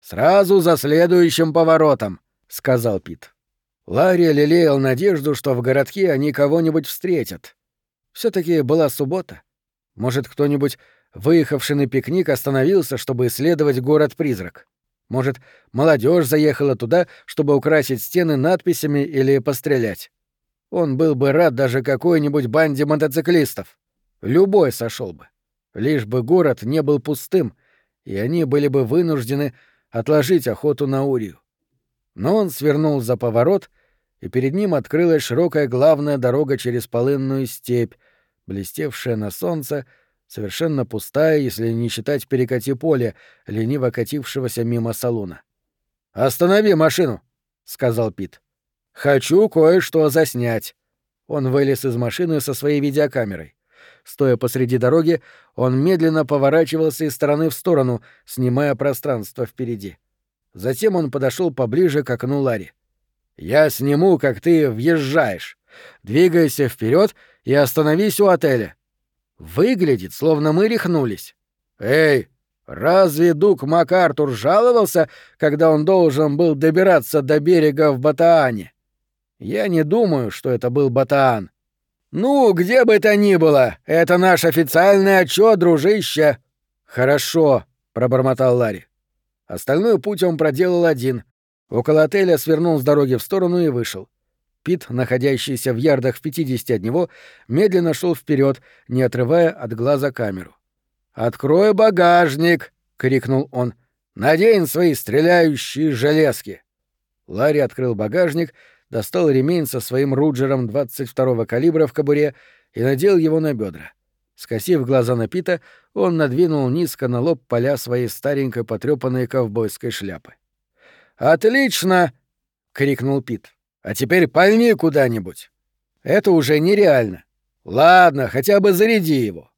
«Сразу за следующим поворотом», — сказал Пит. Ларри лелеял надежду, что в городке они кого-нибудь встретят. все таки была суббота. Может, кто-нибудь, выехавший на пикник, остановился, чтобы исследовать город-призрак. Может, молодежь заехала туда, чтобы украсить стены надписями или пострелять. Он был бы рад даже какой-нибудь банде мотоциклистов. Любой сошел бы. Лишь бы город не был пустым, и они были бы вынуждены отложить охоту на Урию. Но он свернул за поворот, и перед ним открылась широкая главная дорога через полынную степь, блестевшая на солнце, совершенно пустая, если не считать перекати поле, лениво катившегося мимо салуна. «Останови машину», — сказал Пит. «Хочу кое-что заснять». Он вылез из машины со своей видеокамерой. Стоя посреди дороги, он медленно поворачивался из стороны в сторону, снимая пространство впереди. Затем он подошел поближе к окну Ларри. «Я сниму, как ты въезжаешь. Двигайся вперед и остановись у отеля. Выглядит, словно мы рехнулись. Эй, разве Дук МакАртур жаловался, когда он должен был добираться до берега в Батаане? Я не думаю, что это был Батаан. Ну, где бы то ни было, это наш официальный отчет, дружище. Хорошо, пробормотал Ларри. Остальной путь он проделал один. Около отеля свернул с дороги в сторону и вышел. Пит, находящийся в ярдах в 50 от него, медленно шел вперед, не отрывая от глаза камеру. «Открой багажник!» — крикнул он. «Надень свои стреляющие железки!» Ларри открыл багажник, достал ремень со своим руджером 22-го калибра в кобуре и надел его на бедра. Скосив глаза на Пита, он надвинул низко на лоб поля своей старенькой потрепанной ковбойской шляпы. «Отлично!» — крикнул Пит. А теперь пальни куда-нибудь. Это уже нереально. Ладно, хотя бы заряди его.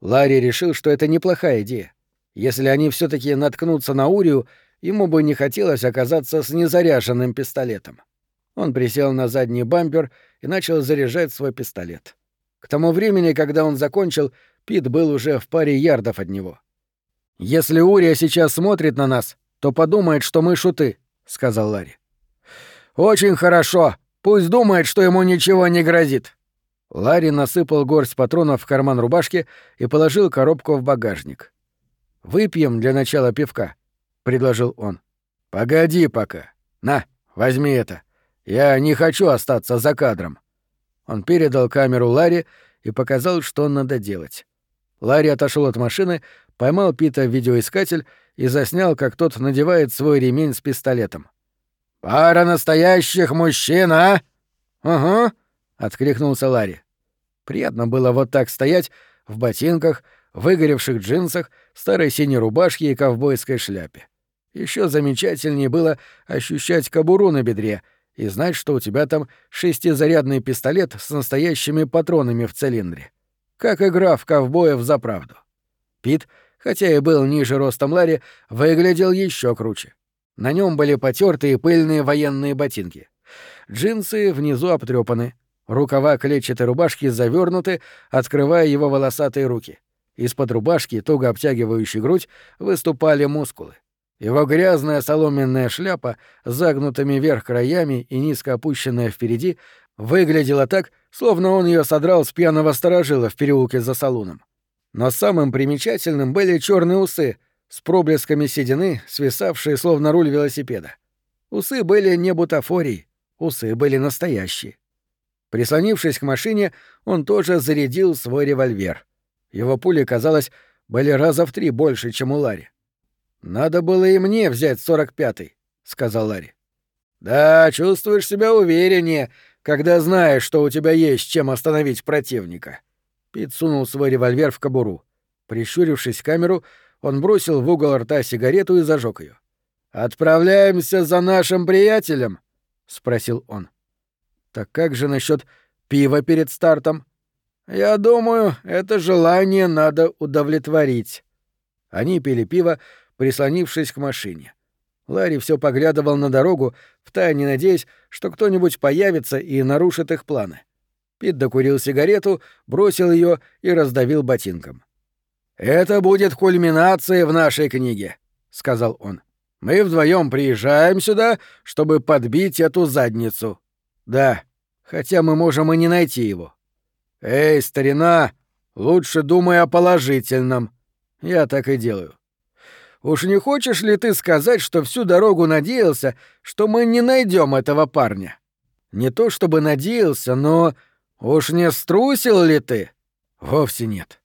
Ларри решил, что это неплохая идея. Если они все таки наткнутся на Урию, ему бы не хотелось оказаться с незаряженным пистолетом. Он присел на задний бампер и начал заряжать свой пистолет. К тому времени, когда он закончил, Пит был уже в паре ярдов от него. «Если Урия сейчас смотрит на нас, то подумает, что мы шуты», — сказал Ларри. «Очень хорошо. Пусть думает, что ему ничего не грозит». Ларри насыпал горсть патронов в карман рубашки и положил коробку в багажник. «Выпьем для начала пивка», — предложил он. «Погоди пока. На, возьми это. Я не хочу остаться за кадром». Он передал камеру Ларри и показал, что надо делать. Ларри отошел от машины, поймал Пита в видеоискатель и заснял, как тот надевает свой ремень с пистолетом. «Пара настоящих мужчин, а?» «Ага», — откликнулся Ларри. Приятно было вот так стоять, в ботинках, выгоревших джинсах, старой синей рубашке и ковбойской шляпе. Еще замечательнее было ощущать кобуру на бедре и знать, что у тебя там шестизарядный пистолет с настоящими патронами в цилиндре. Как игра в ковбоев за правду. Пит, хотя и был ниже ростом Ларри, выглядел еще круче. На нем были потертые пыльные военные ботинки. Джинсы внизу обтрепаны, рукава клетчатой рубашки завернуты, открывая его волосатые руки. Из-под рубашки, туго обтягивающей грудь, выступали мускулы. Его грязная соломенная шляпа с загнутыми вверх краями и низко опущенная впереди выглядела так, словно он ее содрал с пьяного сторожила в переулке за салуном. Но самым примечательным были черные усы — с проблесками седины, свисавшие словно руль велосипеда. Усы были не бутафорией, усы были настоящие. Прислонившись к машине, он тоже зарядил свой револьвер. Его пули, казалось, были раза в три больше, чем у Ларри. «Надо было и мне взять сорок пятый», — сказал Ларри. «Да, чувствуешь себя увереннее, когда знаешь, что у тебя есть чем остановить противника». Пит сунул свой револьвер в кобуру. Прищурившись в камеру, он бросил в угол рта сигарету и зажег ее. «Отправляемся за нашим приятелем?» — спросил он. «Так как же насчет пива перед стартом?» «Я думаю, это желание надо удовлетворить». Они пили пиво, прислонившись к машине. Ларри все поглядывал на дорогу, втайне надеясь, что кто-нибудь появится и нарушит их планы. Пит докурил сигарету, бросил ее и раздавил ботинком. «Это будет кульминацией в нашей книге», — сказал он. Мы вдвоем приезжаем сюда, чтобы подбить эту задницу. Да, хотя мы можем и не найти его. Эй, старина, лучше думай о положительном. Я так и делаю. Уж не хочешь ли ты сказать, что всю дорогу надеялся, что мы не найдем этого парня? Не то чтобы надеялся, но уж не струсил ли ты? Вовсе нет.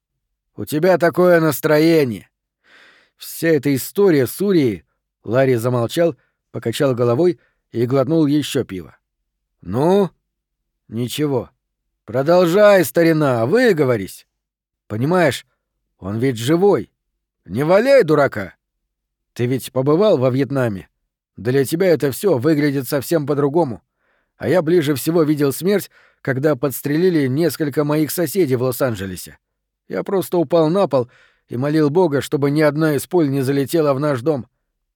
У тебя такое настроение. Вся эта история с Урией... Ларри замолчал, покачал головой и глотнул еще пиво. Ну? Ничего. Продолжай, старина, выговорись. Понимаешь, он ведь живой. Не валяй дурака. Ты ведь побывал во Вьетнаме. Для тебя это все выглядит совсем по-другому. А я ближе всего видел смерть, когда подстрелили несколько моих соседей в Лос-Анджелесе. Я просто упал на пол и молил Бога, чтобы ни одна из пуль не залетела в наш дом.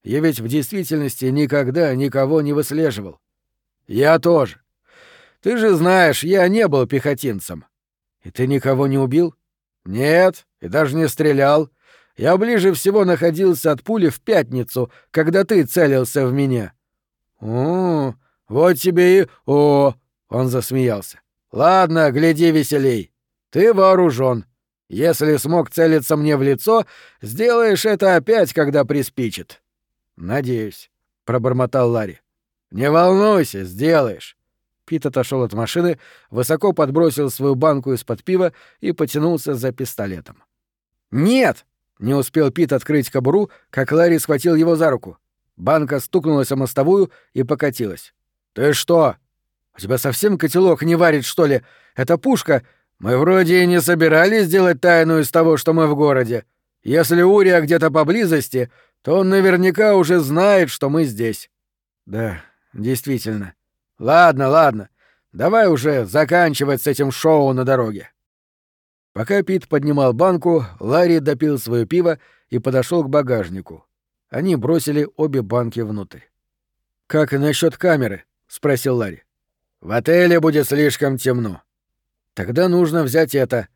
Я ведь в действительности никогда никого не выслеживал. Я тоже. Ты же знаешь, я не был пехотинцем. И ты никого не убил? Нет, и даже не стрелял. Я ближе всего находился от пули в пятницу, когда ты целился в меня. О, вот тебе и... О, он засмеялся. Ладно, гляди веселей. Ты вооружен. Если смог целиться мне в лицо, сделаешь это опять, когда приспичит. Надеюсь, пробормотал Ларри. Не волнуйся, сделаешь. Пит отошел от машины, высоко подбросил свою банку из-под пива и потянулся за пистолетом. «Нет!» Не успел Пит открыть кобуру, как Ларри схватил его за руку. Банка стукнулась о мостовую и покатилась. «Ты что? У тебя совсем котелок не варит, что ли? Это пушка. Мы вроде и не собирались делать тайну из того, что мы в городе. Если Урия где-то поблизости, то он наверняка уже знает, что мы здесь». «Да, действительно. Ладно, ладно. Давай уже заканчивать с этим шоу на дороге». Пока Пит поднимал банку, Ларри допил свое пиво и подошел к багажнику. Они бросили обе банки внутрь. «Как насчет камеры?» — спросил Ларри. «В отеле будет слишком темно». «Тогда нужно взять это».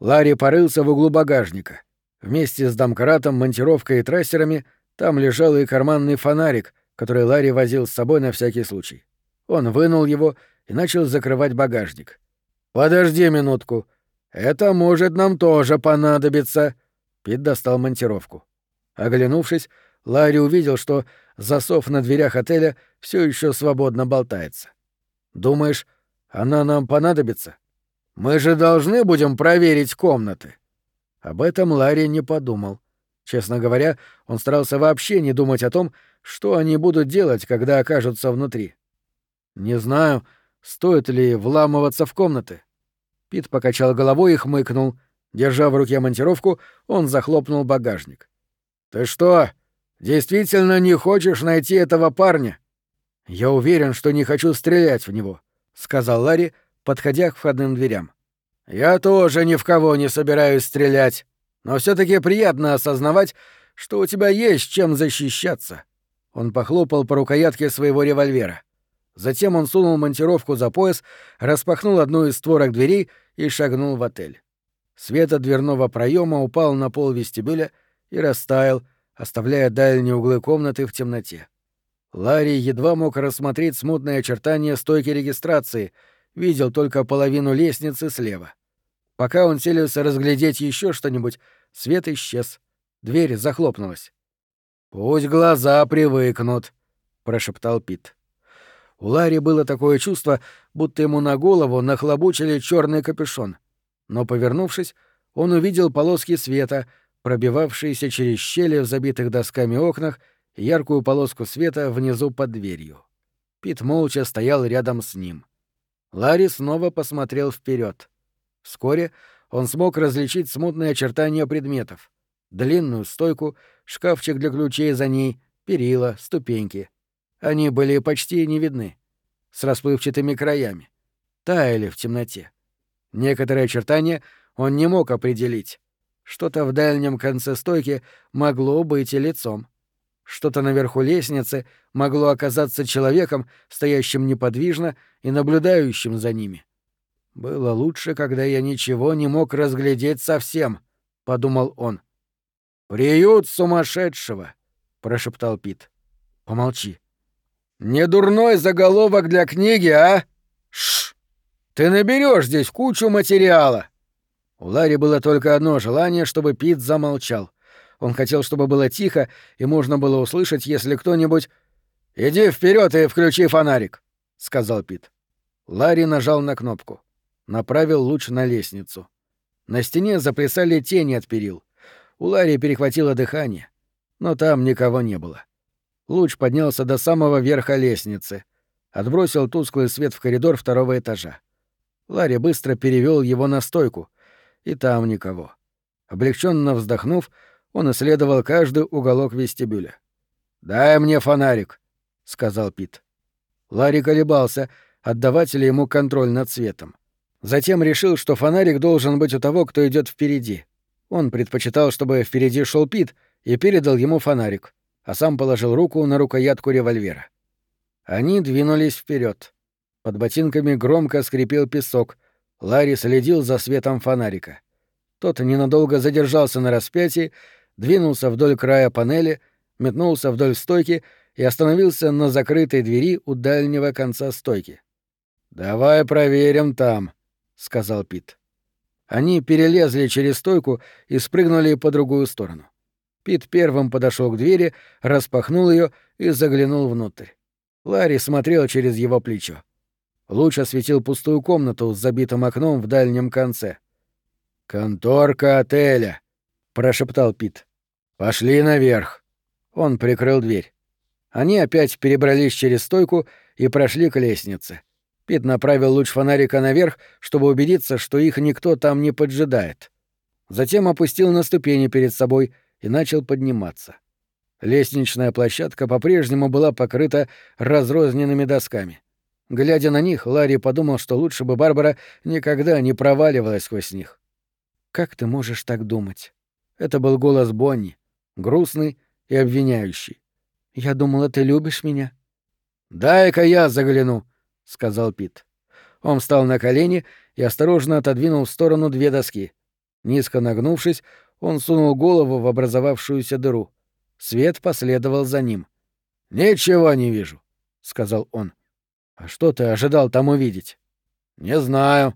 Ларри порылся в углу багажника. Вместе с домкратом, монтировкой и трассерами там лежал и карманный фонарик, который Ларри возил с собой на всякий случай. Он вынул его и начал закрывать багажник. «Подожди минутку», это может нам тоже понадобиться. Пит достал монтировку. Оглянувшись, Ларри увидел, что засов на дверях отеля все еще свободно болтается. Думаешь, она нам понадобится? Мы же должны будем проверить комнаты. Об этом Ларри не подумал. Честно говоря, он старался вообще не думать о том, что они будут делать, когда окажутся внутри. Не знаю, стоит ли вламываться в комнаты. Пит покачал головой и хмыкнул. Держа в руке монтировку, он захлопнул багажник. «Ты что, действительно не хочешь найти этого парня?» «Я уверен, что не хочу стрелять в него», — сказал Ларри, подходя к входным дверям. «Я тоже ни в кого не собираюсь стрелять, но все таки приятно осознавать, что у тебя есть чем защищаться». Он похлопал по рукоятке своего револьвера. Затем он сунул монтировку за пояс, распахнул одну из створок дверей и шагнул в отель. Свет от дверного проема упал на пол вестибюля и растаял, оставляя дальние углы комнаты в темноте. Ларри едва мог рассмотреть смутные очертания стойки регистрации, видел только половину лестницы слева. Пока он селился разглядеть еще что-нибудь, свет исчез. Дверь захлопнулась. «Пусть глаза привыкнут», — прошептал Пит. У Ларри было такое чувство, будто ему на голову нахлобучили черный капюшон. Но, повернувшись, он увидел полоски света, пробивавшиеся через щели в забитых досками окнах и яркую полоску света внизу под дверью. Пит молча стоял рядом с ним. Ларри снова посмотрел вперед. Вскоре он смог различить смутные очертания предметов. Длинную стойку, шкафчик для ключей за ней, перила, ступеньки — они были почти не видны, с расплывчатыми краями, таяли в темноте. Некоторые очертания он не мог определить. Что-то в дальнем конце стойки могло быть и лицом. Что-то наверху лестницы могло оказаться человеком, стоящим неподвижно и наблюдающим за ними. «Было лучше, когда я ничего не мог разглядеть совсем», — подумал он. «Приют сумасшедшего», — прошептал Пит. Помолчи. Не дурной заголовок для книги, а? Шш. Ты наберешь здесь кучу материала. У Ларри было только одно желание, чтобы Пит замолчал. Он хотел, чтобы было тихо, и можно было услышать, если кто-нибудь... «Иди вперед и включи фонарик», — сказал Пит. Ларри нажал на кнопку. Направил луч на лестницу. На стене заплясали тени от перил. У Ларри перехватило дыхание, но там никого не было. Луч поднялся до самого верха лестницы, отбросил тусклый свет в коридор второго этажа. Ларри быстро перевел его на стойку, и там никого. Облегченно вздохнув, он исследовал каждый уголок вестибюля. «Дай мне фонарик», — сказал Пит. Ларри колебался, отдавать ли ему контроль над светом. Затем решил, что фонарик должен быть у того, кто идет впереди. Он предпочитал, чтобы впереди шел Пит, и передал ему фонарик, а сам положил руку на рукоятку револьвера. Они двинулись вперед. Под ботинками громко скрипел песок. Ларри следил за светом фонарика. Тот ненадолго задержался на распятии, двинулся вдоль края панели, метнулся вдоль стойки и остановился на закрытой двери у дальнего конца стойки. «Давай проверим там», — сказал Пит. Они перелезли через стойку и спрыгнули по другую сторону. Пит первым подошел к двери, распахнул ее и заглянул внутрь. Ларри смотрел через его плечо. Луч осветил пустую комнату с забитым окном в дальнем конце. «Конторка отеля», — прошептал Пит. «Пошли наверх». Он прикрыл дверь. Они опять перебрались через стойку и прошли к лестнице. Пит направил луч фонарика наверх, чтобы убедиться, что их никто там не поджидает. Затем опустил на ступени перед собой и начал подниматься. Лестничная площадка по-прежнему была покрыта разрозненными досками. Глядя на них, Ларри подумал, что лучше бы Барбара никогда не проваливалась сквозь них. «Как ты можешь так думать?» Это был голос Бонни, грустный и обвиняющий. «Я думала, ты любишь меня». «Дай-ка я загляну», — сказал Пит. Он встал на колени и осторожно отодвинул в сторону две доски. Низко нагнувшись, он сунул голову в образовавшуюся дыру. Свет последовал за ним. «Ничего не вижу», — сказал он. «А что ты ожидал там увидеть?» «Не знаю».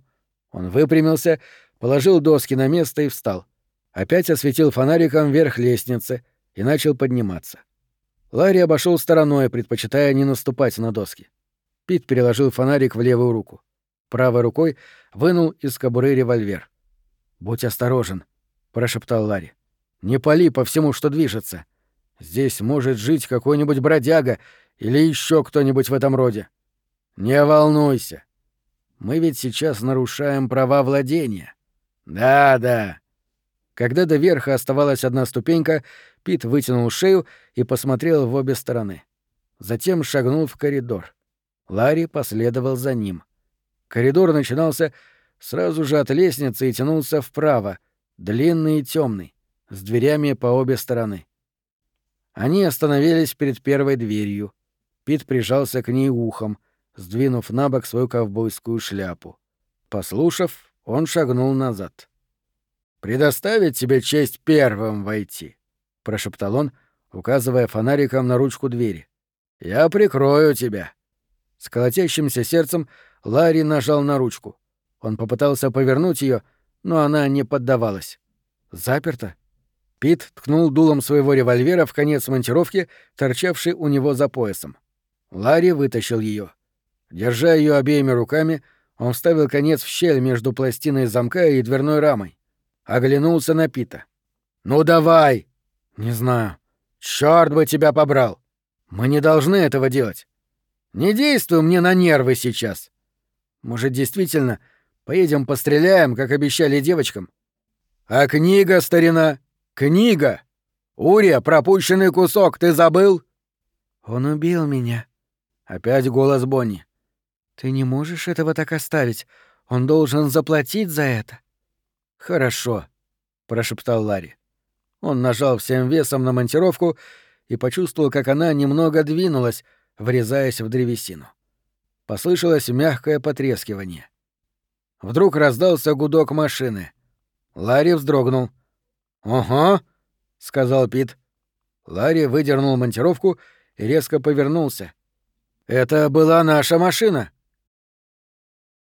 Он выпрямился положил доски на место и встал. Опять осветил фонариком вверх лестницы и начал подниматься. Ларри обошел стороной, предпочитая не наступать на доски. Пит переложил фонарик в левую руку. Правой рукой вынул из кобуры револьвер. «Будь осторожен», — прошептал Ларри. «Не пали по всему, что движется. Здесь может жить какой-нибудь бродяга или еще кто-нибудь в этом роде. Не волнуйся. Мы ведь сейчас нарушаем права владения. «Да, да». Когда до верха оставалась одна ступенька, Пит вытянул шею и посмотрел в обе стороны. Затем шагнул в коридор. Ларри последовал за ним. Коридор начинался сразу же от лестницы и тянулся вправо, длинный и темный, с дверями по обе стороны. Они остановились перед первой дверью. Пит прижался к ней ухом, сдвинув на бок свою ковбойскую шляпу. Послушав, он шагнул назад. «Предоставить тебе честь первым войти», — прошептал он, указывая фонариком на ручку двери. «Я прикрою тебя». С колотящимся сердцем Ларри нажал на ручку. Он попытался повернуть ее, но она не поддавалась. «Заперто?» Пит ткнул дулом своего револьвера в конец монтировки, торчавший у него за поясом. Ларри вытащил ее. Держа ее обеими руками, он вставил конец в щель между пластиной замка и дверной рамой. Оглянулся на Пита. «Ну давай!» «Не знаю». «Чёрт бы тебя побрал! Мы не должны этого делать. Не действуй мне на нервы сейчас. Может, действительно, поедем постреляем, как обещали девочкам? А книга, старина, книга! Урия, пропущенный кусок, ты забыл?» «Он убил меня». Опять голос Бонни. Ты не можешь этого так оставить. Он должен заплатить за это. Хорошо, прошептал Ларри. Он нажал всем весом на монтировку и почувствовал, как она немного двинулась, врезаясь в древесину. Послышалось мягкое потрескивание. Вдруг раздался гудок машины. Ларри вздрогнул. «Ого», — сказал Пит. Ларри выдернул монтировку и резко повернулся. «Это была наша машина!»